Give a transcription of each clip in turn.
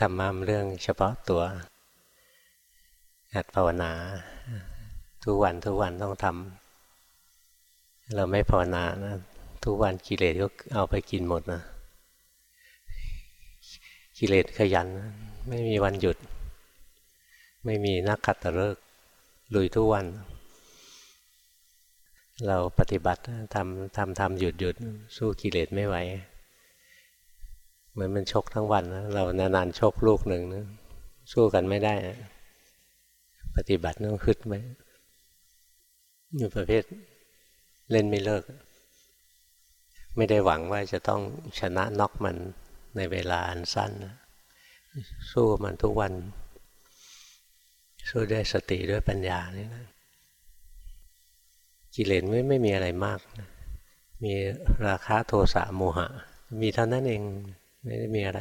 ธรรมะเรื่องเฉพาะตัวหัดภาวนา ทุกวันทุกวันต้องทำเราไม่ภาวนานะทุกวันกิเลสก็เอาไปกินหมดนะกิเลสขยัน ไม่มีวันหยุด ไม่มีนักขัตฤกษ์ลุยทุกวัน เราปฏิบัติทำทำทำหยุดหยุดสู้กิเลสไม่ไหว เหมือนมันชกทั้งวันนะเรานานๆชกลูกหนึ่งนะสู้กันไม่ได้นะปฏิบัติต้องคึดไหมอยู่ประเภทเล่นไม่เลิก ไม่ได้หวังว่าจะต้องชนะน็อกมันในเวลาอันสั้นนะสู้มันทุกวัน สู้ด้วยสติด้วยปัญญานี่นะกิเลสไม่ไม่มีอะไรมากนะมีราคะโทสะโมหะ มีเท่านั้นเอง ไม่ได้มีอะไร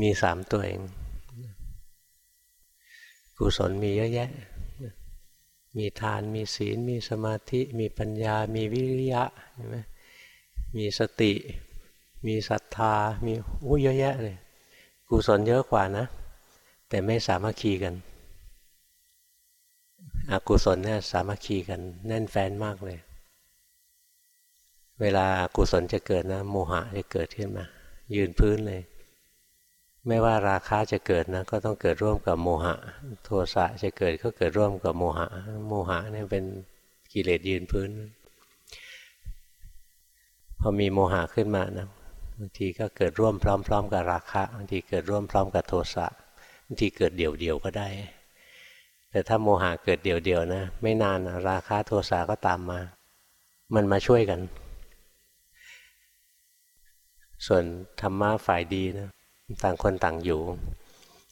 มีสามตัวเอง กุศลมีเยอะแยะ มีทานมีศีล มีสมาธิ มีปัญญา มีวิริยะใช่ไหมมีสติ มีศรัทธา มีอู้เยอะแยะเลย กุศลเยอะกว่านะ แต่ไม่สามัคคีกัน อกุศลเนี่ยสามัคคีกัน แน่นแฟนมากเลย เวลากุศลจะเกิดนะ โมหะจะเกิดขึ้นมา ยืนพื้นเลย ไม่ว่าราคะจะเกิดนะ ก็ต้องเกิดร่วมกับโมหะ โทสะจะเกิดก็เกิดร่วมกับโมหะ โมหะเนี่ยเป็นกิเลสยืนพื้น พอมีโมหะขึ้นมานะบางทีก็เกิดร่วมพร้อม ๆ กับราคะบางทีเกิดร่วมพร้อมกับโทสะบางทีเกิดเดี่ยวๆก็ได้ แต่ถ้าโมหะเกิดเดี่ยวๆนะ ไม่นานราคะโทสะก็ตามมา มันมาช่วยกัน ส่วนธรรมะฝ่ายดีนะต่างคนต่างอยู่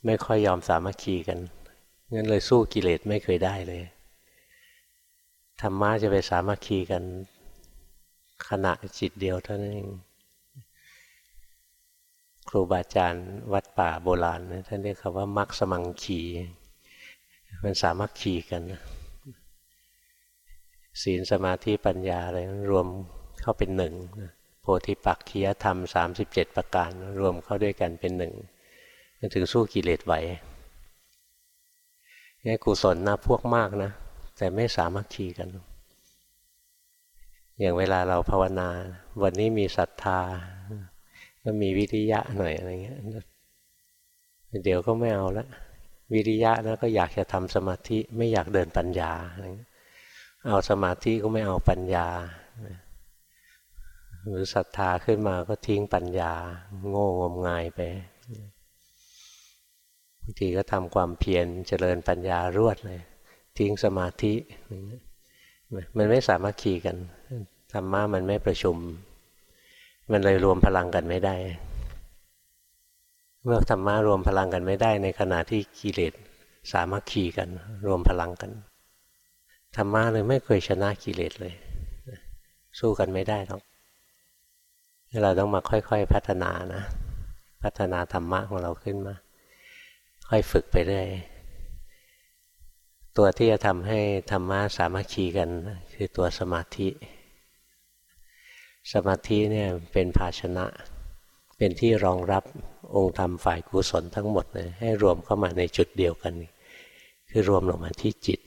ไม่ค่อยยอมสามัคคีกันงั้นเลยสู้กิเลสไม่เคยได้เลยธรรมะจะไปสามัคคีกัน ขณะจิตเดียวเท่านั้นเองครูบาอาจารย์วัดป่าโบราณท่านเรียกคำว่ามักสมังคีมันสามัคคีกันศีลสมาธิปัญญาอะไรรวมเข้าเป็นหนึ่ง โพธิปักขียธรรม 37 ประการรวมเข้าด้วยกันเป็นหนึ่งถึงสู้กิเลสไหวนี่กุศลนะพวกมากนะ แต่ไม่สามัคคีกัน อย่างเวลาเราภาวนา วันนี้มีศรัทธา ก็มีวิริยะหน่อยอะไรเงี้ยเดี๋ยวก็ไม่เอาละวิริยะนะก็อยากจะทำสมาธิไม่อยากเดินปัญญา เอาสมาธิก็ไม่เอาปัญญา หรือศรัทธาขึ้นมาก็ทิ้งปัญญา โง่งมงายไปบางทีก็ทำความเพียรเจริญปัญญารวดเลย ทิ้งสมาธิมันไม่สามารถขี่กันธรรมะมันไม่ประชุม มันเลยรวมพลังกันไม่ได้ เมื่อธรรมะรวมพลังกันไม่ได้ ในขณะที่กิเลสสามารถขี่กัน รวมพลังกันธรรมะเลยไม่เคยชนะกิเลสเลย สู้กันไม่ได้หรอก เราต้องมาค่อยๆพัฒนานะ พัฒนาธรรมะของเราขึ้นมา ค่อยฝึกไปเรื่อยตัวที่จะทำให้ธรรมะสามัคคีกัน คือตัวสมาธิ สมาธิเนี่ยเป็นภาชนะ เป็นที่รองรับองค์ธรรมฝ่ายกุศลทั้งหมดเลยให้รวมเข้ามาในจุดเดียวกัน คือรวมลงมาที่จิต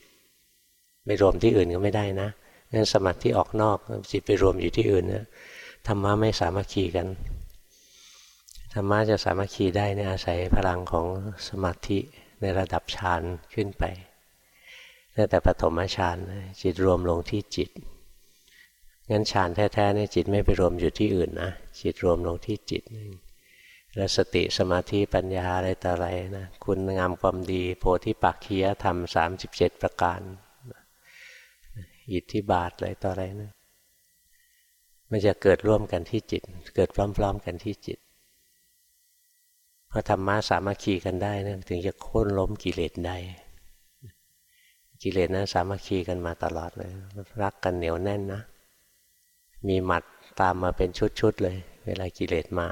ไม่รวมที่อื่นก็ไม่ได้นะงั้นสมาธิออกนอกจิตไปรวมอยู่ที่อื่นนะ ธรรมะไม่สามัคคีกันธรรมะจะสามัคคีได้เนี่ยอาศัยพลังของสมาธิในระดับฌานขึ้นไปตั้งแต่ปฐมฌานจิตรวมลงที่จิต งั้นฌานแท้ๆเนี่ยจิตไม่ไปรวมอยู่ที่อื่นนะจิตรวมลงที่จิตแล้วสติสมาธิปัญญาอะไรต่ออะไรนะคุณงามความดี โพธิปักคียธรรม 37 ประการ อิทธิบาทอะไรต่ออะไรนะ มันจะเกิดร่วมกันที่จิต เกิดพร้อม ๆ กันที่จิตพอธรรมะสามัคคีกันได้นะถึงจะโค่นล้มกิเลสได้ กิเลสนะั้นสามัคคีกันมาตลอดเลย รักกันเหนียวแน่นนะ มีหมัดตามมาเป็นชุดๆเลย เวลากิเลสมา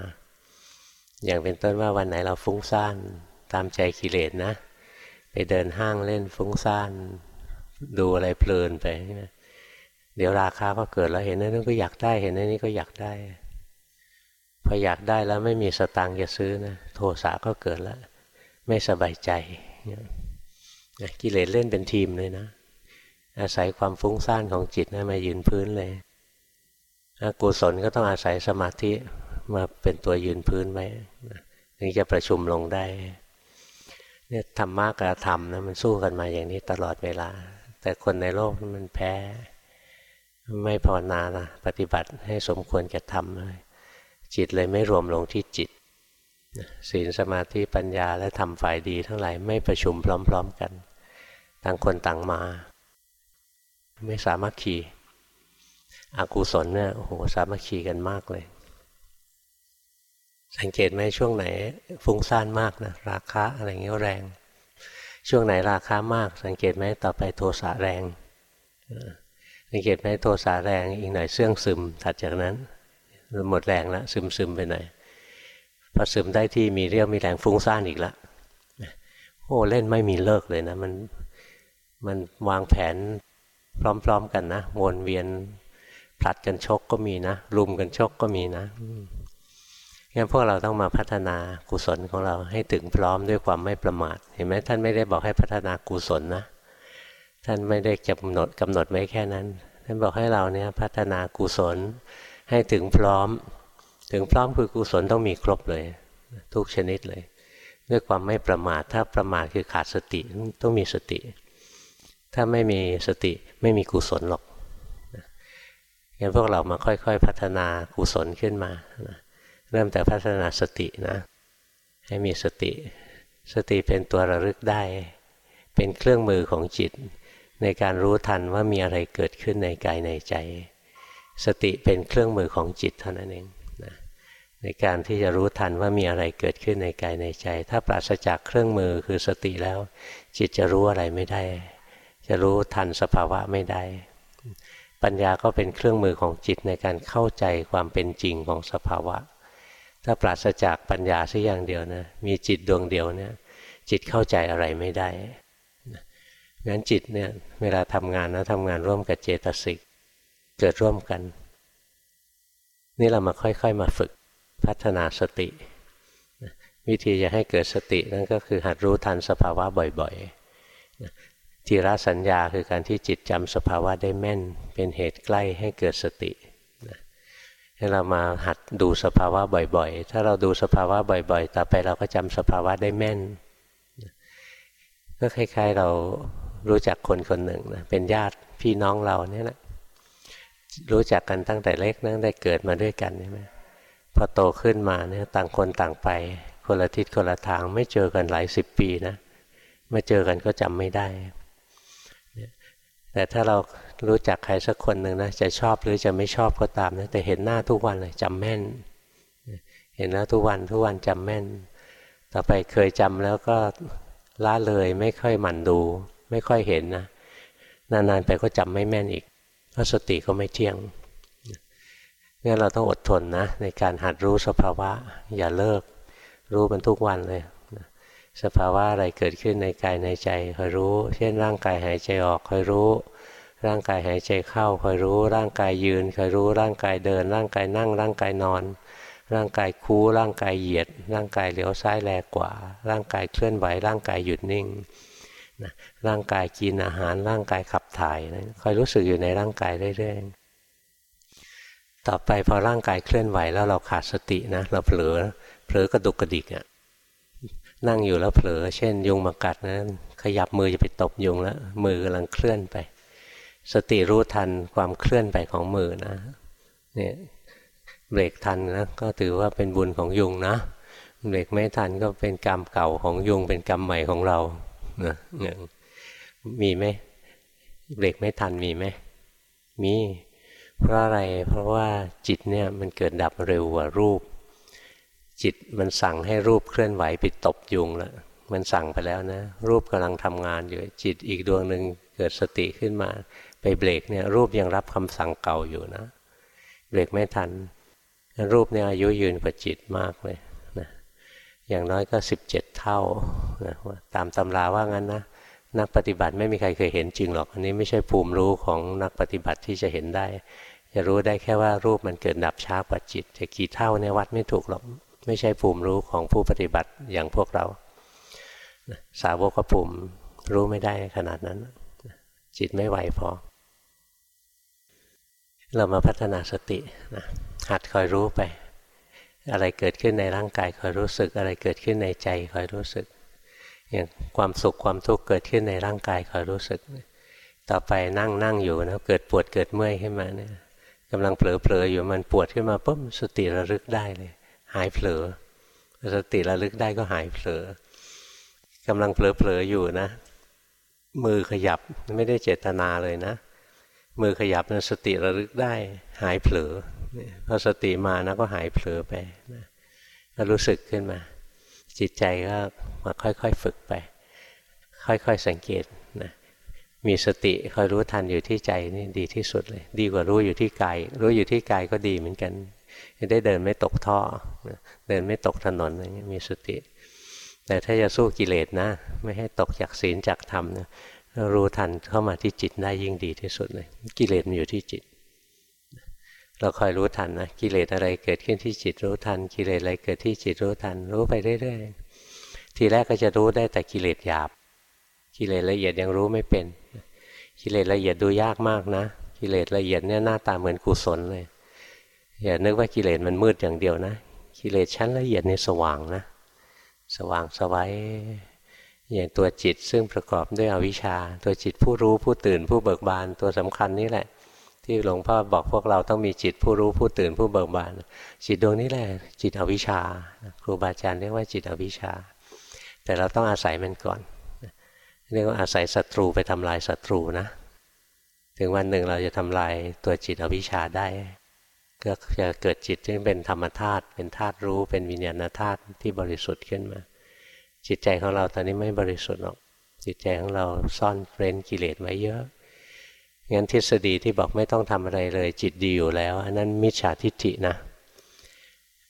อย่างเป็นต้นว่าวันไหนเราฟุ้งซ่านตามใจกิเลสนะ ไปเดินห้างเล่นฟุ้งซ่านดูอะไรเพลินไป เดี๋ยวราคาก็เกิดแล้วเห็นนั้นก็อยากได้เห็นนั้นนี้ก็อยากได้ พออยากได้แล้วไม่มีสตังค์จะซื้อนะโทสะก็เกิดแล้ว ไม่สบายใจกิเลสเล่นเป็นทีมเลยนะ อาศัยความฟุ้งซ่านของจิตนะมายืนพื้นเลยอกุศลก็ต้องอาศัยสมาธิมาเป็นตัวยืนพื้นไว้ถึงจะประชุมลงได้เนี่ยธรรมะกับธรรมนะมันสู้กันมาอย่างนี้ตลอดเวลา แต่คนในโลกมันแพ้ ไม่ภาวนานะปฏิบัติให้สมควรแก่ธรรมเลยจิตเลยไม่รวมลงที่จิตศีลสมาธิปัญญาและทำฝ่ายดีทั้งหลายไม่ประชุมพร้อม ๆกัน ต่างคนต่างมา ไม่สามารถขี่อกุศลเนี่ยโอ้โหสามัคคีกันมากเลย สังเกตไหมช่วงไหน ฟุ้งซ่านมากนะราคะอะไรเงี้ยแรง ช่วงไหนราคามาก สังเกตไหมต่อไปโทสะแรง สังเกตไหมโทสะแรงอีกหน่อยเสื่องซึมถัดจากนั้นหมดแรงแล้วซึมซึมไปหน่อยพอซึมได้ที่มีเรี่ยวมีแรงฟุ้งซ่านอีกแล้วโอ้เล่นไม่มีเลิกเลยนะมันมันวางแผนพร้อม ๆกันนะวนเวียนผลัดกันชกก็มีนะรุมกันชกก็มีนะงั้นพวกเราต้องมาพัฒนากุศลของเราให้ถึงพร้อมด้วยความไม่ประมาท เห็นไหมท่านไม่ได้บอกให้พัฒนากุศลนะ ท่านไม่ได้กำหนดกำหนดไว้แค่นั้น ท่านบอกให้เราเนี่ยพัฒนากุศลให้ถึงพร้อม ถึงพร้อมคือกุศลต้องมีครบเลย ทุกชนิดเลย ด้วยความไม่ประมาทถ้าประมาทคือขาดสติต้องมีสติ ถ้าไม่มีสติไม่มีกุศลหรอกงั้นพวกเรามาค่อยๆ พัฒนากุศลขึ้นมาเริ่มแต่พัฒนาสตินะให้มีสติ สติเป็นตัวระลึกได้ เป็นเครื่องมือของจิต ในการรู้ทันว่ามีอะไรเกิดขึ้นในกายในใจ สติเป็นเครื่องมือของจิตเท่านั้นเองนะในการที่จะรู้ทันว่ามีอะไรเกิดขึ้นในกายในใจ ถ้าปราศจากเครื่องมือคือสติแล้ว จิตจะรู้อะไรไม่ได้ จะรู้ทันสภาวะไม่ได้ ปัญญาก็เป็นเครื่องมือของจิตในการเข้าใจความเป็นจริงของสภาวะ ถ้าปราศจากปัญญาสักอย่างเดียวนะมีจิตดวงเดียวเนี่ยจิตเข้าใจอะไรไม่ได้ งั้นจิตเนี่ยเวลาทำงานนะทำงานร่วมกับเจตสิกเกิดร่วมกัน นี่เรามาค่อยๆมาฝึกพัฒนาสติ วิธีจะให้เกิดสตินั่นก็คือหัดรู้ทันสภาวะบ่อยๆทีระสัญญาคือการที่จิตจำสภาวะได้แม่น เป็นเหตุใกล้ให้เกิดสติให้เรามาหัดดูสภาวะบ่อยๆ ถ้าเราดูสภาวะบ่อยๆ ต่อไปเราก็จำสภาวะได้แม่น ก็คล้ายๆเรา รู้จักคนคนหนึ่งนะเป็นญาติพี่น้องเราเนี่ยแหละรู้จักกันตั้งแต่เล็กนั่งได้เกิดมาด้วยกันใช่ไหมพอโตขึ้นมาเนี่ยต่างคนต่างไป คนละทิศคนละทางไม่เจอกันหลายสิบปีนะมาเจอกันก็จำไม่ได้ แต่ถ้าเรารู้จักใครสักคนหนึ่งนะจะชอบหรือจะไม่ชอบก็ตามนะแต่เห็นหน้าทุกวันเลยจำแม่น เห็นหน้าทุกวันทุกวันจำแม่น ต่อไปเคยจำแล้วก็ละเลยไม่ค่อยหมั่นดู ไม่ค่อยเห็นนะนานๆไปก็จำไม่แม่นอีกเพราะสติก็ไม่เที่ยงงั้นเราต้องอดทนนะในการหัดรู้สภาวะ อย่าเลิก รู้มันทุกวันเลย สภาวะอะไรเกิดขึ้นในกายในใจคอยรู้ เช่นร่างกายหายใจออกคอยรู้ ร่างกายหายใจเข้าคอยรู้ ร่างกายยืนคอยรู้ร่างกายเดิน ร่างกายนั่ง ร่างกายนอน ร่างกายคูร่างกายเหยียด ร่างกายเลี้ยวซ้ายแลกว่า ร่างกายเคลื่อนไหวร่างกายหยุดนิ่ง นะร่างกายกินอาหารร่างกายขับถ่ายนะคอยรู้สึกอยู่ในร่างกายเรื่อยๆ ต่อไปพอร่างกายเคลื่อนไหวแล้วเราขาดสตินะเราเผลอเผลอกระดุกกระดิกอะ่ะนั่งอยู่แล้วเผลอ เช่น ยุงมากัดนะขยับมือจะไปตบยุงแล้วมือกำลังเคลื่อนไป สติรู้ทันความเคลื่อนไปของมือนะเนี่ยเบรกทันนะก็ถือว่าเป็นบุญของยุงนะเบรกไม่ทันก็เป็นกรรมเก่าของยุงเป็นกรรมใหม่ของเรา นะมีไหมเบรกไม่ทันมีไหมมี เพราะอะไรเพราะว่าจิตเนี่ยมันเกิดดับเร็วกว่ารูป จิตมันสั่งให้รูปเคลื่อนไหวไปตบยุงแล้วมันสั่งไปแล้วนะ รูปกำลังทำงานอยู่จิตอีกดวงหนึ่งเกิดสติขึ้นมา ไปเบรกเนี่ยรูปยังรับคำสั่งเก่าอยู่นะ เบรกไม่ทัน รูปเนี่ยอายุยืนกว่าจิตมากเลย อย่างน้อยก็สิบเจ็ดเท่านะตามตำราว่างั้นนะนักปฏิบัติไม่มีใครเคยเห็นจริงหรอก อันนี้ไม่ใช่ภูมิรู้ของนักปฏิบัติที่จะเห็นได้ จะรู้ได้แค่ว่ารูปมันเกิดดับช้ากว่าจิตจะกี่เท่าเนี่ยวัดไม่ถูกหรอก ไม่ใช่ภูมิรู้ของผู้ปฏิบัติอย่างพวกเรา สาวกภูมิรู้ไม่ได้ขนาดนั้น จิตไม่ไหวพอ เรามาพัฒนาสตินะหัดคอยรู้ไป อะไรเกิดขึ้นในร่างกายคอยรู้สึก อะไรเกิดขึ้นในใจคอยรู้สึก อย่างความสุขความทุกข์เกิดขึ้นในร่างกายคอยรู้สึก ต่อไปนั่งนั่งอยู่นะเกิดปวดเกิดเมื่อยขึ้นมาเนี่ยกำลังเผลอๆอยู่มันปวดขึ้นมาปุ๊บสติระลึกได้เลย หายเผลอสติระลึกได้ก็หายเผลอกำลังเผลอๆอยู่นะ มือขยับไม่ได้เจตนาเลยนะ มือขยับนะสติระลึกได้ หายเผลอ พอสติมานะก็หายเผลอไปนะก็รู้สึกขึ้นมา จิตใจก็มาค่อยๆฝึกไป ค่อยๆสังเกตนะมีสติคอยรู้ทันอยู่ที่ใจนี่ดีที่สุดเลย ดีกว่ารู้อยู่ที่กายรู้อยู่ที่กายก็ดีเหมือนกันได้เดินไม่ตกท่อ เดินไม่ตกถนนอะไรเงี้ยมีสติ แต่ถ้าจะสู้กิเลสนะ ไม่ให้ตกจากศีลจากธรรมนะรู้ทันเข้ามาที่จิตได้ยิ่งดีที่สุดเลย กิเลสมันอยู่ที่จิต เราคอยรู้ทันนะกิเลสอะไรเกิดขึ้นที่จิตรู้ทัน กิเลสอะไรเกิดที่จิตรู้ทัน รู้ไปเรื่อยๆทีแรกก็จะรู้ได้แต่กิเลสหยาบ กิเลสละเอียดยังรู้ไม่เป็น กิเลสละเอียดดูยากมากนะ กิเลสละเอียดเนี่ยหน้าตาเหมือนกุศลเลยอย่านึกว่ากิเลสมันมืดอย่างเดียวนะ กิเลสชั้นละเอียดในสว่างนะ สว่างสวัยอย่างตัวจิตซึ่งประกอบด้วยอวิชชา ตัวจิตผู้รู้ผู้ตื่นผู้เบิกบานตัวสำคัญนี่แหละ ที่หลวงพ่อบอกพวกเราต้องมีจิตผู้รู้ผู้ตื่นผู้เบิกบาน จิตดวงนี้แหละจิตอวิชชา ครูบาอาจารย์เรียกว่าจิตอวิชชา แต่เราต้องอาศัยมันก่อนเรียกว่าอาศัยศัตรูไปทำลายศัตรูนะ ถึงวันหนึ่งเราจะทำลายตัวจิตอวิชชาได้ก็จะเกิดจิตที่เป็นธรรมธาตุเป็นธาตุรู้เป็นวิญญาณธาตุที่บริสุทธิ์ขึ้นมา จิตใจของเราตอนนี้ไม่บริสุทธิ์หรอกจิตใจของเราซ่อนเร้นกิเลสไว้เยอะ งั้นทฤษฎีที่บอกไม่ต้องทำอะไรเลยจิตดีอยู่แล้ว อันนั้นมิจฉาทิฏฐินะ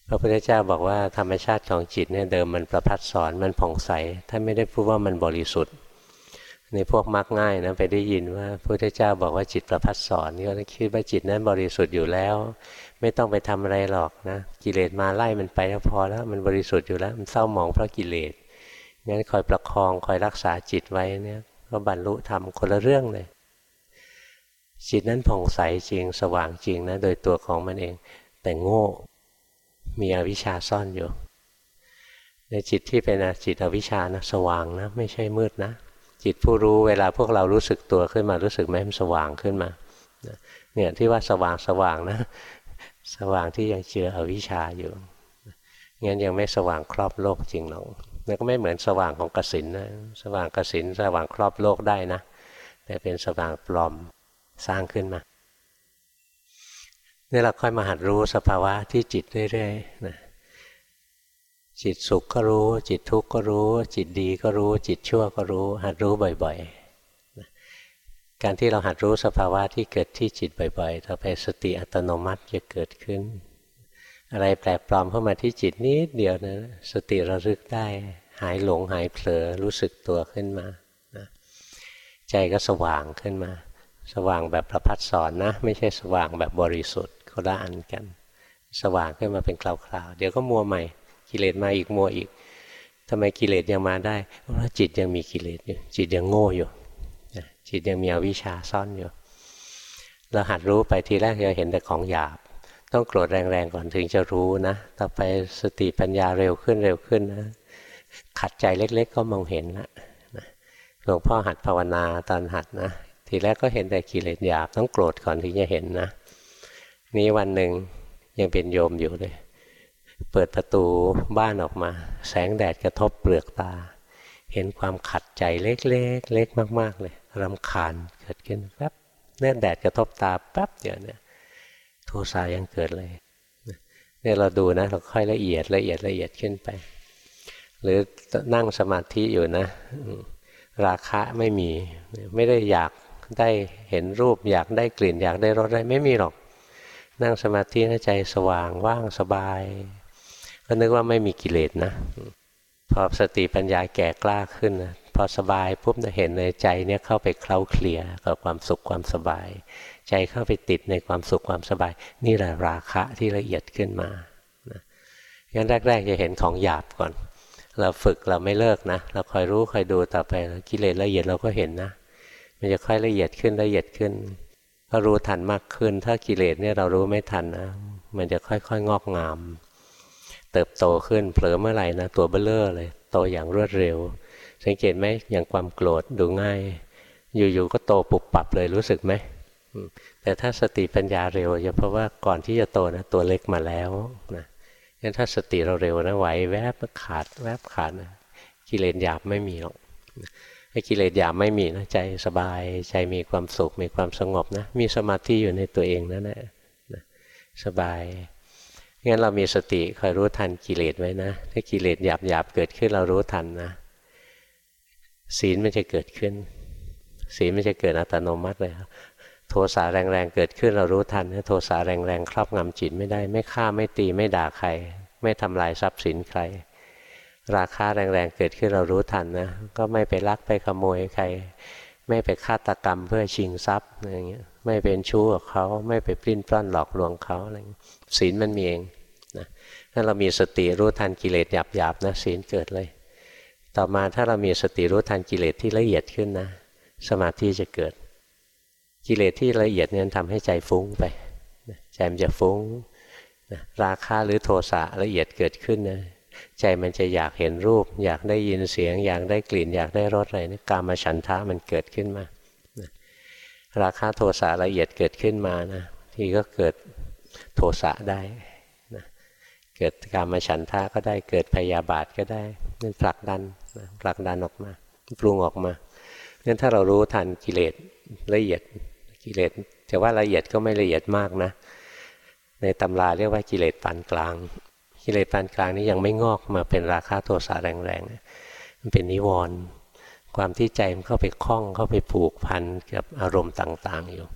พระพุทธเจ้าบอกว่าธรรมชาติของจิตเนี่ยเดิมมันประพัดสอนมันผ่องใสท่านไม่ได้พูดว่ามันบริสุทธิ์ ในพวกมักง่ายนะไปได้ยินว่าพระพุทธเจ้าบอกว่าจิตประพัดสอนก็คิดว่าจิตนั้นบริสุทธิ์อยู่แล้ว ไม่ต้องไปทำอะไรหรอกนะกิเลสมาไล่มันไปก็พอแล้วมันบริสุทธิ์อยู่แล้ว มันเศร้าหมองเพราะกิเลสงั้นคอยประคองคอยรักษาจิตไว้เนี่ยก็บรรลุธรรมคนละเรื่องเลย จิตนั้นผ่องใสจริงสว่างจริงนะโดยตัวของมันเอง แต่โง่มีอวิชชาซ่อนอยู่ในจิตที่เป็นจิตอวิชชานะสว่างนะไม่ใช่มืดนะ จิตผู้รู้เวลาพวกเรารู้สึกตัวขึ้นมารู้สึกไหมมันสว่างขึ้นมาเนี่ยที่ว่าสว่างสว่างนะ สว่างที่ยังเจืออวิชชาอยู่งั้นยังไม่สว่างครอบโลกจริงหรอกมันก็ไม่เหมือนสว่างของกสินนะสว่างกสินสว่างครอบโลกได้นะ แต่เป็นสว่างปลอม สร้างขึ้นมานี่เราค่อยมาหัดรู้สภาวะที่จิตเรื่อยๆนะจิตสุขก็รู้ จิตทุกข์ก็รู้ จิตดีก็รู้ จิตชั่วก็รู้ หัดรู้บ่อยๆ การที่เราหัดรู้สภาวะที่เกิดที่จิตบ่อยๆ ต่อไปสติอัตโนมัติจะเกิดขึ้น อะไรแปลกปลอมเข้ามาที่จิตนิดเดียวนะสติระลึกได้ หายหลงหายเผลอรู้สึกตัวขึ้นมา ใจก็สว่างขึ้นมา สว่างแบบประพัดสอนนะ ไม่ใช่สว่างแบบบริสุทธิ์คนละอันกัน สว่างขึ้นมาเป็นคราวๆเดี๋ยวก็มัวใหม่ กิเลสมาอีกมัวอีกทำไมกิเลสยังมาได้เพราะจิตยังมีกิเลสอยู่จิตยังโง่อยู่จิตยังมีอวิชชาซ่อนอยู่เราหัดรู้ไปทีแรกจะเห็นแต่ของหยาบ ต้องโกรธแรงๆก่อนถึงจะรู้นะ ต่อไปสติปัญญาเร็วขึ้นเร็วขึ้นนะ ขัดใจเล็ก ๆ ก็มองเห็นละหลวงพ่อหัดภาวนาตอนหัดนะ ทีแรกก็เห็นแต่กิเลสหยาบต้องโกรธก่อนถึงจะเห็นนะนี้วันหนึ่งยังเป็นโยมอยู่เลย เปิดประตูบ้านออกมา แสงแดดกระทบเปลือกตา เห็นความขัดใจเล็กๆ เล็กมาก ๆ เลยรำคาญเกิดขึ้นแป๊บเนื่อแดดกระทบตาแป๊บเดียวเนี่ยโทสะยังเกิดเลยเนี่ยเราดูนะเราค่อยละเอียดละเอียดละเอียดขึ้นไป หรือนั่งสมาธิอยู่นะ ราคะไม่มีไม่ได้อยาก ได้เห็นรูปอยากได้กลิ่น อยากได้รสอะไรไม่มีหรอก นั่งสมาธิใจสว่างว่างสบาย ก็นึกว่าไม่มีกิเลสนะ พอสติปัญญาแก่กล้าขึ้นนะพอสบายปุ๊บจะเห็นในใจเนี่ยเข้าไปเคล้าเคลียกับความสุขความสบาย ใจเข้าไปติดในความสุขความสบาย นี่แหละราคะที่ละเอียดขึ้นมางั้นแรก ๆ จะเห็นของหยาบก่อน เราฝึกเราไม่เลิกนะ เราคอยรู้คอยดูต่อไปกิเลสละเอียดเราก็เห็นนะ มันจะค่อยละเอียดขึ้นละเอียดขึ้นก็รู้ทันมากขึ้น ถ้ากิเลสเนี่ยเรารู้ไม่ทันนะมันจะค่อยๆงอกงาม เติบโตขึ้นเผลอเมื่อไหร่นะตัวเบลเลอร์เลยโตอย่างรวดเร็ว สังเกตไหมอย่างความโกรธดูง่าย อยู่ๆก็โตปุบปับเลยรู้สึกไหมแต่ถ้าสติปัญญาเร็วจะเพราะว่าก่อนที่จะโตนะตัวเล็กมาแล้วนะงั้นถ้าสติเราเร็วนะไหวแวบขาดแวบขาดนะกิเลสหยาบไม่มีหรอก ถ้ากิเลสหยาบไม่มีนะใจสบายใจมีความสุขมีความสงบนะ มีสมาธิอยู่ในตัวเองนั่นแหละสบายงั้นเรามีสติคอยรู้ทันกิเลสไว้นะ ถ้ากิเลสหยาบหยาบเกิดขึ้นเรารู้ทันนะ ศีลมันจะเกิดขึ้น ศีลมันจะเกิดอัตโนมัติเลยครับโทสะแรงๆเกิดขึ้นเรารู้ทันโทสะแรงๆครอบงำจิตไม่ได้ ไม่ฆ่าไม่ตีไม่ด่าใคร ไม่ทำลายทรัพย์สินใคร ราคาแรงๆเกิดขึ้นเรารู้ทันนะ ก็ไม่ไปลักไปขโมยใคร ไม่ไปฆาตกรรมเพื่อชิงทรัพย์อะไรเงี้ย ไม่เป็นชู้กับเขาไม่ไปปลิ้นปล้อนหลอกลวงเขาอะไรศีลมันมีเองนะถ้าเรามีสติรู้ทันกิเลสหยาบๆนะศีลเกิดเลย ต่อมาถ้าเรามีสติรู้ทันกิเลสที่ละเอียดขึ้นนะ สมาธิจะเกิด กิเลสที่ละเอียดเนี่ยทำให้ใจฟุ้งไปใจมันจะฟุ้งราคะหรือโทสะละเอียดเกิดขึ้นนะ ใจมันจะอยากเห็นรูป อยากได้ยินเสียง อยากได้กลิ่น อยากได้รสอะไรนี่กามฉันทะมันเกิดขึ้นมาราคะโทสะละเอียดเกิดขึ้นมานะทีก็เกิดโทสะได้นะเกิดกามฉันทะก็ได้เกิดพยาบาทก็ได้นั่นผลักดันนะผลักดันออกมาปรุงออกมางั้นถ้าเรารู้ทันกิเลสละเอียดกิเลสแต่ว่าละเอียดก็ไม่ละเอียดมากนะ ในตำราเรียกว่ากิเลสปานกลาง กิเลสปานกลางนี้ยังไม่งอกมาเป็นราคาโทสะแรงๆมันเป็นนิวรณ์ความที่ใจมันเข้าไปคล้องเข้าไปผูกพันกับอารมณ์ต่าง ๆ อยู่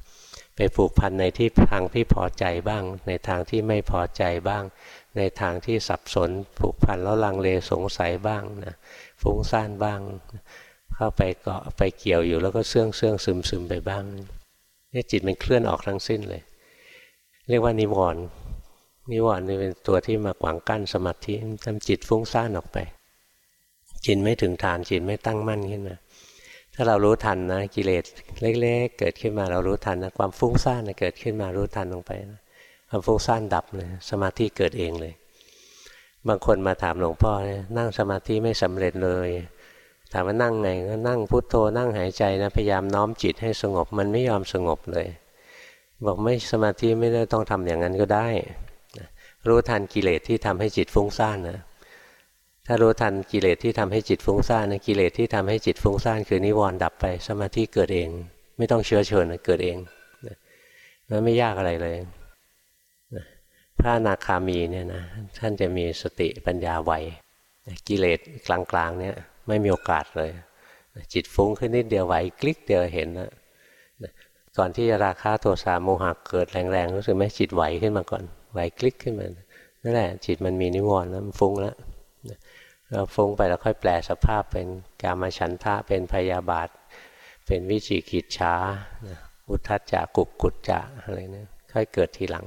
ไปผูกพันในที่ทางที่พอใจบ้าง ในทางที่ไม่พอใจบ้าง ในทางที่สับสน ผูกพันแล้วลังเลสงสัยบ้างนะฟุ้งซ่านบ้าง เข้าไปเกาะไปเกี่ยวอยู่แล้วก็เสื่องเสื่องซึมซึมไปบ้างนี่จิตมันเคลื่อนออกทั้งสิ้นเลย เรียกว่านิวรณ์ นิวรณ์นี่เป็นตัวที่มาขวางกั้นสมาธิทำจิตฟุ้งซ่านออกไป จิตไม่ถึงฐานจิตไม่ตั้งมั่นขึ้นมาถ้าเรารู้ทันนะกิเลสเล็ก ๆ เกิดขึ้นมาเรารู้ทันนะความฟุ้งซ่านเกิดขึ้นมารู้ทันลงไปนะความฟุ้งซ่านดับเลยสมาธิเกิดเองเลย บางคนมาถามหลวงพ่อนั่งสมาธิไม่สำเร็จเลย ถามว่านั่งไงก็นั่งพุทโธนั่งหายใจนะพยายามน้อมจิตให้สงบมันไม่ยอมสงบเลย บอกไม่สมาธิไม่ได้ต้องทำอย่างนั้นก็ได้ รู้ทันกิเลสที่ทำให้จิตฟุ้งซ่านนะถ้ารู้ทันกิเลสที่ทำให้จิตฟุ้งซ่านนะกิเลสที่ทำให้จิตฟุ้งซ่านคือนิวรณ์ดับไปสมาธิเกิดเอง ไม่ต้องเชื้อเชิญเกิดเองมันไม่ยากอะไรเลยพระนาคามีเนี่ยนะท่านจะมีสติปัญญาไวกิเลสกลางๆเนี่ยไม่มีโอกาสเลย จิตฟุ้งขึ้นนิดเดียวไหวคลิกเดียวเห็นนะก่อนที่จะราคาโทสะโมหะเกิดแรงๆรู้สึกไหมจิตไหวขึ้นมาก่อน ไหวคลิกขึ้นมานั่นแหละจิตมันมีนิวรณ์แล้วมันฟุ้งแล้วเราฟุ้งไปแล้วค่อยแปลสภาพเป็นกามฉันทะเป็นพยาบาท เป็นวิจิกิจช้าอุทัจจะกุกกุจจะอะไรนะค่อยเกิดทีหลัง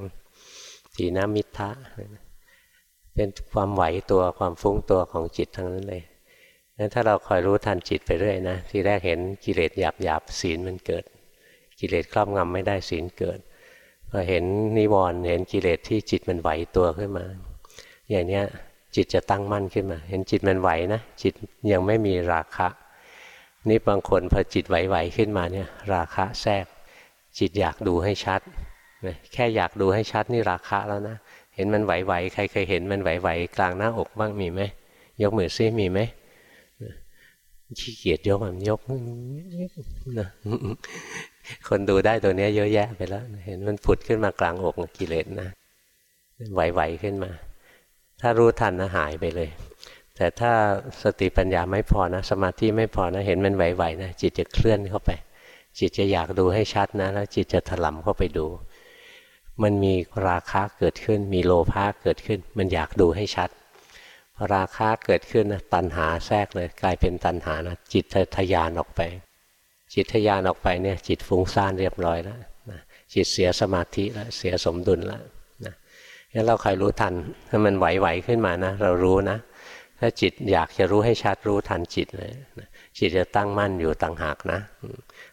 ทีนามิทะเป็นความไหวตัวความฟุ้งตัวของจิตทั้งนั้นเลยงั้นถ้าเราคอยรู้ทันจิตไปเรื่อยนะ ทีแรกเห็นกิเลสหยาบหยาบศีลมันเกิด กิเลสครอบงำไม่ได้ศีลเกิด พอเห็นนิวรณ์เห็นกิเลสที่จิตมันไหวตัวขึ้นมา อย่างเนี้ยจิตจะตั้งมั่นขึ้นมา เห็นจิตมันไหวนะจิตยังไม่มีราคะ นี่บางคนพอจิตไหวๆขึ้นมาเนี่ยราคะแทรก จิตอยากดูให้ชัดแค่อยากดูให้ชัดนี่ราคะแล้วนะเห็นมันไหวๆใครเคยเห็นมันไหวๆกลางหน้าอกบ้างมีไหมยกมือซิมีไหมขี้เกียจยกมันยกนะ คนดูได้ตัวนี้เยอะแยะไปแล้ว เห็นมันผุดขึ้นมากลางอกกิเลสนะไหวๆขึ้นมา ถ้ารู้ทันนะหายไปเลย แต่ถ้าสติปัญญาไม่พอนะ สมาธิไม่พอนะ เห็นมันไหวๆนะจิตจะเคลื่อนเข้าไป จิตจะอยากดูให้ชัดนะ แล้วจิตจะถลำเข้าไปดู มันมีราคะเกิดขึ้น มีโลภะเกิดขึ้น มันอยากดูให้ชัดราคะเกิดขึ้นนะตัณหาแทรกเลย กลายเป็นตัณหานะจิตทะยานออกไป จิตทยานออกไปเนี่ยจิตฟุ้งซ่านเรียบร้อยแล้วนะจิตเสียสมาธิแล้วเสียสมดุลแล้วนะงั้นเราคอยรู้ทันถ้ามันไหวๆขึ้นมานะเรารู้นะ ถ้าจิตอยากจะรู้ให้ชัดรู้ทันจิตเลยจิตจะตั้งมั่นอยู่ต่างหากนะ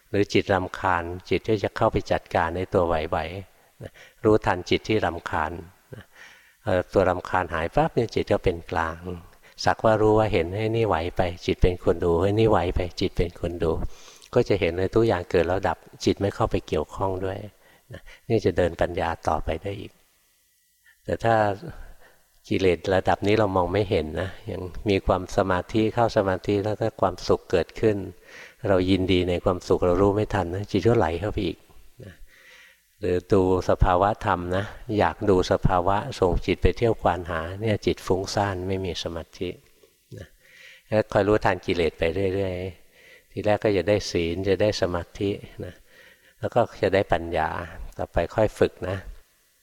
หรือจิตรำคาญจิตก็จะเข้าไปจัดการในตัวไหวๆรู้ทันจิตที่รำคาญตัวรำคาญหายปั๊บเนี่ยจิตก็เป็นกลางสักว่ารู้ว่าเห็นให้นี่ไหวไป จิตเป็นคนดูให้นี่ไหวไป จิตเป็นคนดู ก็จะเห็นเลยทุกอย่างเกิดแล้วดับจิตไม่เข้าไปเกี่ยวข้องด้วยนี่จะเดินปัญญาต่อไปได้อีก แต่ถ้ากิเลสระดับนี้เรามองไม่เห็นนะยังมีความสมาธิเข้าสมาธิแล้วถ้าความสุขเกิดขึ้น เรายินดีในความสุขเรารู้ไม่ทันนะจิตก็ไหลเข้าไปอีกนะหรือดูสภาวะธรรมนะอยากดูสภาวะส่งจิตไปเที่ยวควานหาเนี่ยจิตฟุ้งซ่านไม่มีสมาธินะคอยรู้ทันกิเลสไปเรื่อย ทีแรกก็จะได้ศีลจะได้สมาธินะแล้วก็จะได้ปัญญาต่อไปค่อยฝึกนะ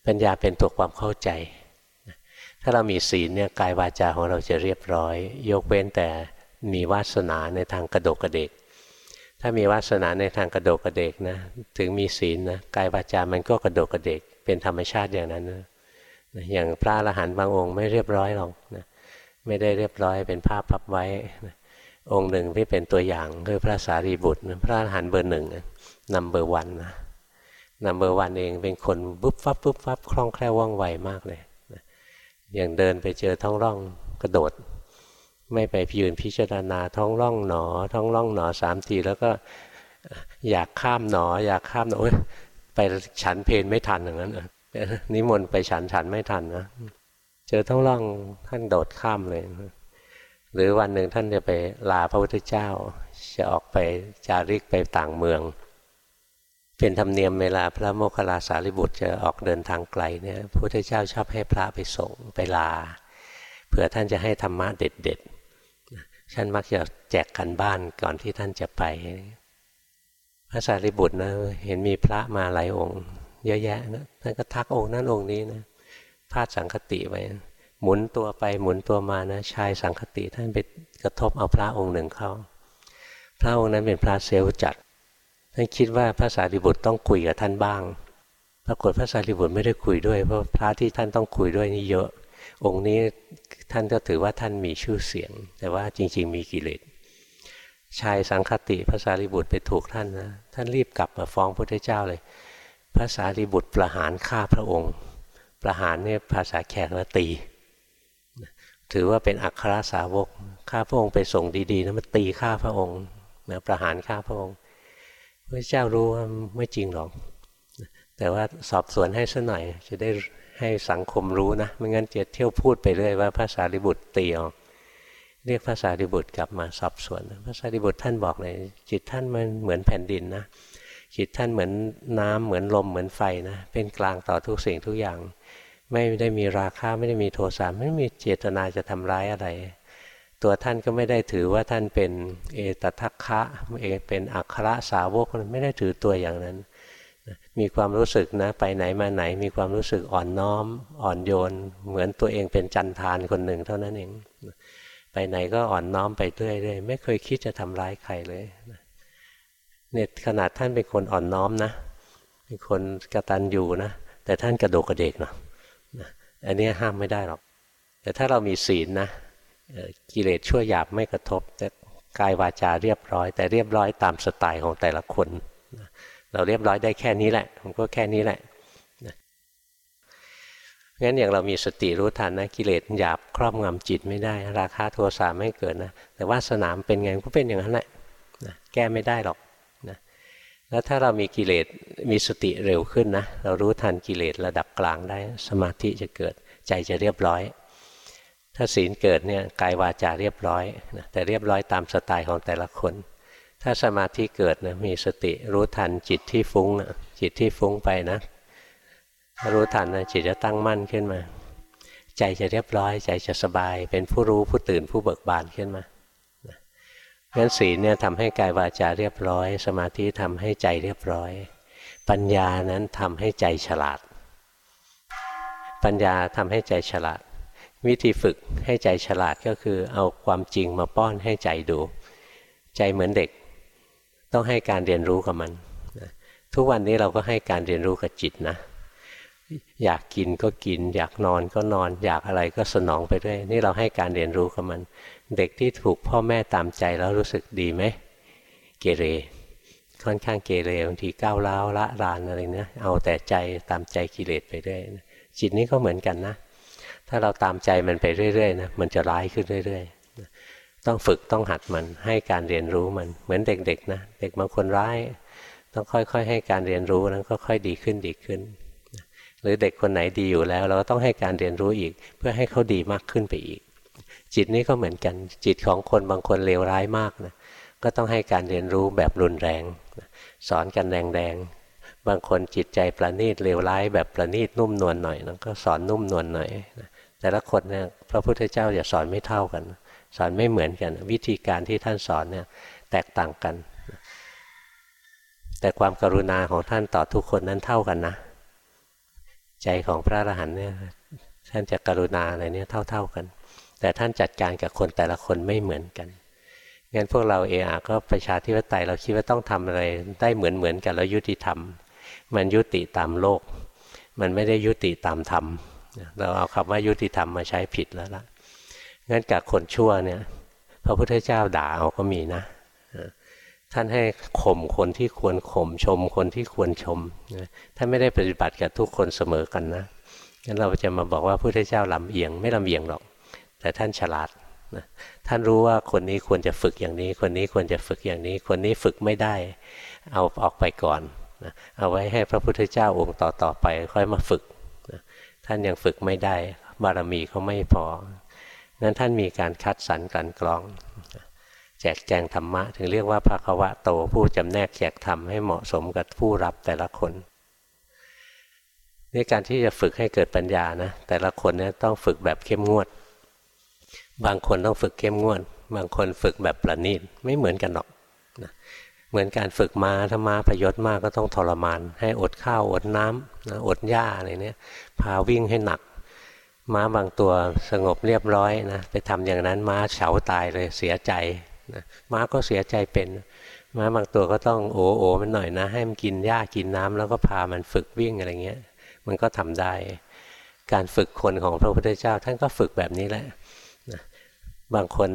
ปัญญาเป็นตัวความเข้าใจ ถ้าเรามีศีลเนี่ยกายวาจาของเราจะเรียบร้อย ยกเว้นแต่มีวาสนาในทางกระโดกกระเดก ถ้ามีวาสนาในทางกระโดกกระเดกนะถึงมีศีลนะกายวาจามันก็กระโดกกระเดก เป็นธรรมชาติอย่างนั้นนะอย่างพระอรหันต์บางองค์ไม่เรียบร้อยหรอกนะไม่ได้เรียบร้อยเป็นภาพพับไว้นะ องค์หนึ่งที่เป็นตัวอย่างคือพระสารีบุตร พระอรหันต์เบอร์หนึ่งนัมเบอร์วันนะนัมเบอร์วันเองเป็นคนปุ๊บฟับปุ๊บฟับคล่องแคล่วว่องไวมากเลยอย่างเดินไปเจอท้องร่องกระโดด ไม่ไปยืนพิจารณาท้องร่องหนอ ท้องร่องหนอสามทีแล้วก็อยากข้ามหนอ อยากข้ามหนอไปฉันเพนไม่ทันอย่างนั้นนิมนต์ไปฉันฉันไม่ทันนะเจอท้องร่องท่านโดดข้ามเลย หรือวันหนึ่งท่านจะไปลาพระพุทธเจ้า จะออกไปจาริกไปต่างเมือง เป็นธรรมเนียมเวลาพระโมคคัลลาสารีบุตรจะออกเดินทางไกลเนี่ยพระพุทธเจ้าชอบให้พระไปส่งไปลา เผื่อท่านจะให้ธรรมะเด็ดๆท่านมักจะแจกกันบ้านก่อนที่ท่านจะไป พระสารีบุตรนะเห็นมีพระมาหลายองค์ เยอะแยะนะท่านก็ทักองค์นั้นองค์นี้นะพาดสังคติไว้ หมุนตัวไปหมุนตัวมานะชายสังคติท่านไปกระทบเอาพระองค์หนึ่งเข้า พระองค์นั้นเป็นพระเซลจัดท่านคิดว่าพระสารีบุตรต้องคุยกับท่านบ้าง ปรากฏพระสารีบุตรไม่ได้คุยด้วย เพราะพระที่ท่านต้องคุยด้วยนี่เยอะ องค์นี้ท่านก็ถือว่าท่านมีชื่อเสียง แต่ว่าจริง ๆ มีกิเลสชายสังคติพระสารีบุตรไปถูกท่านนะท่านรีบกลับมาฟ้องพระเจ้าเลย พระสารีบุตรประหารฆ่าพระองค์ ประหารเนี่ยภาษาแขกว่าตี ถือว่าเป็นอัครสาวกฆ่าพระองค์ไปส่งดีๆนะมันตีฆ่าพระองค์นะประหารฆ่าพระองค์พระเจ้ารู้ว่าไม่จริงหรอก แต่ว่าสอบสวนให้สัหน่อย จะได้ให้สังคมรู้นะไม่งั้นจะเที่ยวพูดไปเรื่อยว่าพระสารีบุตรตีออกเรียกพระสารีบุตรกลับมาสอบสวนพระสารีบุตรท่านบอกเลยจิตท่านมันเหมือนแผ่นดินนะจิตท่านเหมือนน้ำเหมือนลมเหมือนไฟนะเป็นกลางต่อทุกสิ่งทุกอย่าง ไม่ได้มีราคาไม่ได้มีโทสะไม่มีเจตนาจะทำร้ายอะไร ตัวท่านก็ไม่ได้ถือว่าท่านเป็นเอตทัคคะเอเป็นอัครสาวกไม่ได้ถือตัวอย่างนั้น มีความรู้สึกนะไปไหนมาไหน มีความรู้สึกอ่อนน้อม อ่อนโยน เหมือนตัวเองเป็นจันทานคนหนึ่งเท่านั้นเองไปไหนก็อ่อนน้อมไปเรื่อยๆไม่เคยคิดจะทำร้ายใครเลยเนี่ยขนาดท่านเป็นคนอ่อนน้อมนะเป็นคนกระตันอยู่นะแต่ท่านกระโดกกระเดกเนาะ อันนี้ห้ามไม่ได้หรอก แต่ถ้าเรามีศีลนะกิเลสชั่วหยาบไม่กระทบแต่กายวาจาเรียบร้อย แต่เรียบร้อยตามสไตล์ของแต่ละคน เราเรียบร้อยได้แค่นี้แหละผมก็แค่นี้แหละงั้นอย่างเรามีสติรู้ทันนะกิเลสหยาบครอบงำจิตไม่ได้ ราคาโทสะไม่เกิดนะแต่ว่าสนามเป็นไงก็เป็นอย่างนั้นแหละแก้ไม่ได้หรอก แล้วถ้าเรามีกิเลสมีสติเร็วขึ้นนะเรารู้ทันกิเลสระดับกลางได้สมาธิจะเกิดใจจะเรียบร้อย ถ้าศีลเกิดเนี่ยกายวาจาเรียบร้อยนะแต่เรียบร้อยตามสไตล์ของแต่ละคน ถ้าสมาธิเกิดนะมีสติรู้ทันจิตที่ฟุ้งจิตที่ฟุ้งไปนะรู้ทันนะจิตจะตั้งมั่นขึ้นมา ใจจะเรียบร้อย ใจจะสบายเป็นผู้รู้ผู้ตื่นผู้เบิกบานขึ้นมา งั้นศีลเนี่ยทำให้กายวาจาเรียบร้อย สมาธิทำให้ใจเรียบร้อย ปัญญานั้นทำให้ใจฉลาด ปัญญาทำให้ใจฉลาด วิธีฝึกให้ใจฉลาดก็คือเอาความจริงมาป้อนให้ใจดู ใจเหมือนเด็ก ต้องให้การเรียนรู้กับมัน ทุกวันนี้เราก็ให้การเรียนรู้กับจิตนะอยากกินก็กิน อยากนอนก็นอน อยากอะไรก็สนองไปด้วย นี่เราให้การเรียนรู้กับมัน เด็กที่ถูกพ่อแม่ตามใจแล้วรู้สึกดีไหม เกเร ค่อนข้างเกเรบางทีก้าวร้าวละรานอะไรเนะเอาแต่ใจตามใจกิเลสไปเรื่อยจิตนี้ก็เหมือนกันนะ ถ้าเราตามใจมันไปเรื่อยๆนะมันจะร้ายขึ้นเรื่อยๆ ต้องฝึกต้องหัดมันให้การเรียนรู้มันเหมือนเด็กๆนะเด็กบางคนร้าย ต้องค่อยๆ ให้การเรียนรู้แล้วก็ค่อยดีขึ้นดีขึ้น หรือเด็กคนไหนดีอยู่แล้ว เราก็ต้องให้การเรียนรู้อีก เพื่อให้เขาดีมากขึ้นไปอีก จิตนี้ก็เหมือนกันจิตของคนบางคนเลวร้ายมากนะก็ต้องให้การเรียนรู้แบบรุนแรง สอนกันแรงๆบางคนจิตใจประณีตเลวร้ายแบบประณีตนุ่มนวลหน่อยก็สอนนุ่มนวลหน่อยแต่ละคนเนี่ยพระพุทธเจ้าจะสอนไม่เท่ากัน สอนไม่เหมือนกัน วิธีการที่ท่านสอนเนี่ยแตกต่างกัน แต่ความกรุณาของท่านต่อทุกคนนั้นเท่ากันนะ ใจของพระอรหันต์เนี่ยท่านจะกรุณาอะไรเนี่ยเท่า ๆกัน แต่ท่านจัดการกับคนแต่ละคนไม่เหมือนกันงั้นพวกเราเออาก็ประชาธิปไตยเราคิดว่าต้องทำอะไรได้เหมือนเหมือนกันแล้วยุติธรรม มันยุติตามโลก มันไม่ได้ยุติตามธรรมเราเอาคำว่ายุติธรรมมาใช้ผิดแล้วล่ะงั้นกับคนชั่วเนี่ยพระพุทธเจ้าด่าเอาก็มีนะ ท่านให้ข่มคนที่ควรข่มชม คนที่ควรชมท่านไม่ได้ปฏิบัติกับทุกคนเสมอกันนะงั้นเราจะมาบอกว่าพระพุทธเจ้าลำเอียงไม่ลำเอียงหรอก แต่ท่านฉลาดนะท่านรู้ว่าคนนี้ควรจะฝึกอย่างนี้ คนนี้ควรจะฝึกอย่างนี้ คนนี้ฝึกไม่ได้ เอาออกไปก่อนนะเอาไว้ให้พระพุทธเจ้าองค์ต่อๆไป ค่อยมาฝึกนะท่านยังฝึกไม่ได้ บารมีเขาไม่พองั้นท่านมีการคัดสรรกันกรอง แจกแจงธรรมะ ถึงเรียกว่าพระควะโตผู้จำแนกแจกธรรมให้เหมาะสมกับผู้รับแต่ละคนนี่การที่จะฝึกให้เกิดปัญญานะแต่ละคนเนี่ยต้องฝึกแบบเข้มงวด บางคนต้องฝึกเข้มงวด บางคนฝึกแบบประณีตไม่เหมือนกันหรอกนะเหมือนการฝึกม้าถ้าม้าพยศมากก็ต้องทรมาน ให้อดข้าวอดน้ำนะอดหญ้าอะไรเนี่ยพาวิ่งให้หนัก ม้าบางตัวสงบเรียบร้อยนะไปทำอย่างนั้นม้าเฉาตายเลยเสียใจนะม้าก็เสียใจเป็นม้าบางตัวก็ต้องโอ้โอมันหน่อยนะ ให้มันกินหญ้ากินน้ำแล้วก็พามันฝึกวิ่งอะไรเงี้ย มันก็ทำได้ การฝึกคนของพระพุทธเจ้าท่านก็ฝึกแบบนี้แหละ บางคน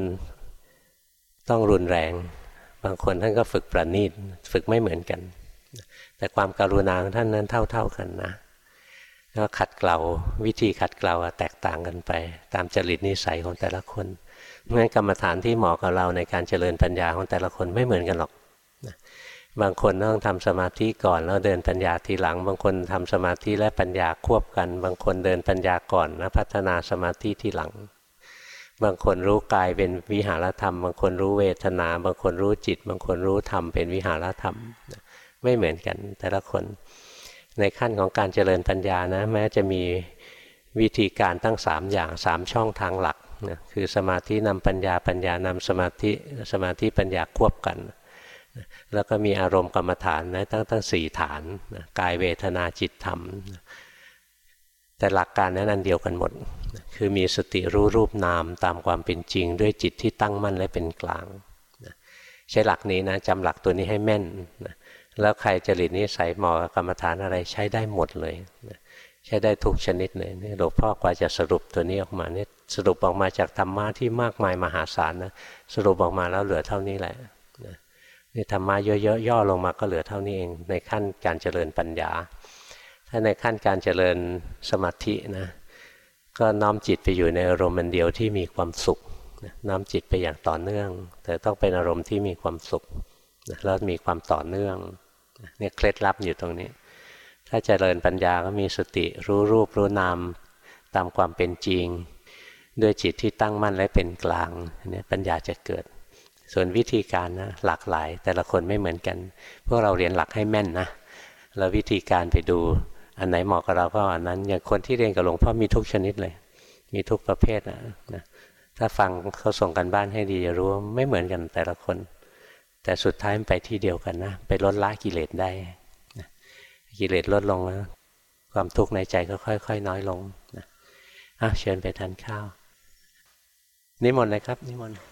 ต้องรุนแรง บางคนท่านก็ฝึกประณีตฝึกไม่เหมือนกัน แต่ความการุณาของท่านนั้นเท่า ๆกันนะแล้วขัดเกลาวิธีขัดเกลาแตกต่างกันไป ตามจริตนิสัยของแต่ละคนเพราะงั้นกรรมฐานที่เหมาะกับเราในการเจริญปัญญาของแต่ละคนไม่เหมือนกันหรอกบางคนต้องทำสมาธิก่อนแล้วเดินปัญญาทีหลัง บางคนทำสมาธิและปัญญาควบกัน บางคนเดินปัญญาก่อนแล้วพัฒนาสมาธิทีหลัง บางคนรู้กายเป็นวิหารธรรม บางคนรู้เวทนา บางคนรู้จิต บางคนรู้ธรรมเป็นวิหารธรรม ไม่เหมือนกันแต่ละคน ในขั้นของการเจริญปัญญานะแม้จะมีวิธีการตั้งสามอย่างสามช่องทางหลักนะคือสมาธินำปัญญาปัญญานำสมาธิสมาธิปัญญาควบกันนะแล้วก็มีอารมณ์กรรมฐานนะตั้งตั้งสี่ฐานนะกายเวทนาจิตธรรมนะ แต่หลักการนั้นอันเดียวกันหมด คือมีสติรู้รูปนามตามความเป็นจริง ด้วยจิตที่ตั้งมั่นและเป็นกลางนะใช้หลักนี้นะจำหลักตัวนี้ให้แม่นนะแล้วใครจริตนี้ใส่หมอกรรมฐานอะไรใช้ได้หมดเลยนะใช้ได้ทุกชนิดเลยนี่หลวงพ่อกว่าจะสรุปตัวนี้ออกมาเนี่ยสรุปออกมาจากธรรมะที่มากมายมหาศาลนะสรุปออกมาแล้วเหลือเท่านี้แหละนี่ธรรมะเยอะๆย่อลงมาก็เหลือเท่านี้เอง ในขั้นการเจริญปัญญา ถ้าในขั้นการเจริญสมาธินะก็น้อมจิตไปอยู่ในอารมณ์เดียวที่มีความสุขน้อมจิตไปอย่างต่อเนื่อง แต่ต้องเป็นอารมณ์ที่มีความสุขแล้วมีความต่อเนื่องเนี่ยเคล็ดลับอยู่ตรงนี้ ถ้าเจริญปัญญาก็มีสติรู้รูปรู้นามตามความเป็นจริง ด้วยจิตที่ตั้งมั่นและเป็นกลางเนี่ยปัญญาจะเกิด ส่วนวิธีการนะหลากหลายแต่ละคนไม่เหมือนกัน พวกเราเรียนหลักให้แม่นนะแล้ววิธีการไปดู อันไหนเหมาะกับเราก็อันนั้น อย่างคนที่เรียนกับหลวงพ่อมีทุกชนิดเลย มีทุกประเภทนะนะถ้าฟังเขาส่งกันบ้านให้ดีจะรู้ว่าไม่เหมือนกันแต่ละคน แต่สุดท้ายมันไปที่เดียวกันนะไปลดละกิเลสได้กิเลสลดลงแล้วความทุกข์ในใจก็ค่อย ๆ น้อยลงนะเชิญไปทานข้าว นิมนต์เลยครับ นิมนต์